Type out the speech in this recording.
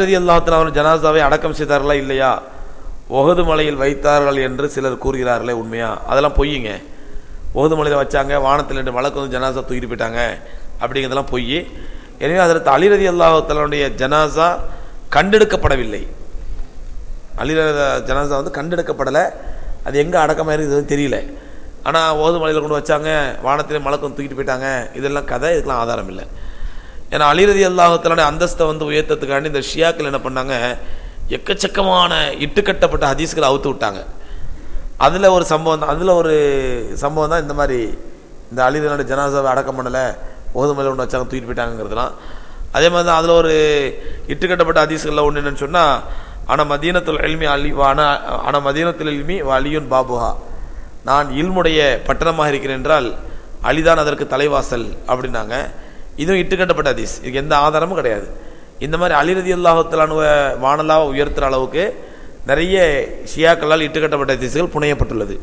ரதி அல்லாஹத்தில் அவர் ஜனாசாவை அடக்கம் செய்தார்களா இல்லையா? ஒகது மலையில் வைத்தார்கள் என்று சிலர் கூறுகிறார்களே உண்மையா? அதெல்லாம் பொய்யுங்க. ஒகது மலையில் வச்சாங்க வானத்தில் ரெண்டு வழக்கு வந்து ஜனாசா தூக்கிட்டு போயிட்டாங்க. அப்படிங்கிறதெல்லாம் பொய். எனவே அதற்கு அலிரதி அல்லாஹத்தலனுடைய ஜனாசா கண்டெடுக்கப்படவில்லை. அலிரத ஜனாசா வந்து கண்டெடுக்கப்படலை. அது எங்கே அடக்கமாக இருக்குதுன்னு தெரியல. ஆனால் ஓது மலையில் கொண்டு வச்சாங்க வானத்திலே மலக்கம் தூக்கிட்டு போயிட்டாங்க. இதெல்லாம் கதை இதுக்கெல்லாம் ஆதாரம் இல்லை. ஏன்னா அலிரதி அல்லாஹத்தலோட அந்தஸ்தை வந்து உயர்த்தத்துக்காண்டி இந்த ஷியாக்கள் என்ன பண்ணாங்க? எக்கச்சக்கமான இட்டுக்கட்டப்பட்ட ஹதீஸ்களை அவுத்து விட்டாங்க. அதில் ஒரு சம்பவம் தான் அதில் ஒரு சம்பவம் தான் இந்த மாதிரி இந்த அலிரனோட ஜனாசாவை அடக்கம் பண்ணலை ஓதுமலை ஒன்று வச்சாங்க தூக்கிட்டு போயிட்டாங்கிறதுலாம் அதே மாதிரி தான் அதில் ஒரு இட்டுக்கட்டப்பட்ட ஹதீஸ்களில் ஒன்று என்னென்னு சொன்னால் ஆனால் மதீனத்தில் எல்மி அலி ஆனா ஆனால் மதீனத்தில் எல்மி அலியுன் பாபுஹா. நான் இல்முடைய பட்டணமாக இருக்கிறேன் என்றால் அலிதான் அதற்கு தலைவாசல் அப்படின்னாங்க. இதுவும் இட்டுக்கட்டப்பட்ட ஹதீஸ். இதுக்கு எந்த ஆதாரமும் கிடையாது. இந்த மாதிரி அலிரதி அல்லாஹத்தலானுவ வானலாக உயர்த்துற அளவுக்கு நிறைய ஷியாக்களால் இட்டுக்கட்டப்பட்ட ஹதீஸ்கள் புனையப்பட்டுள்ளது.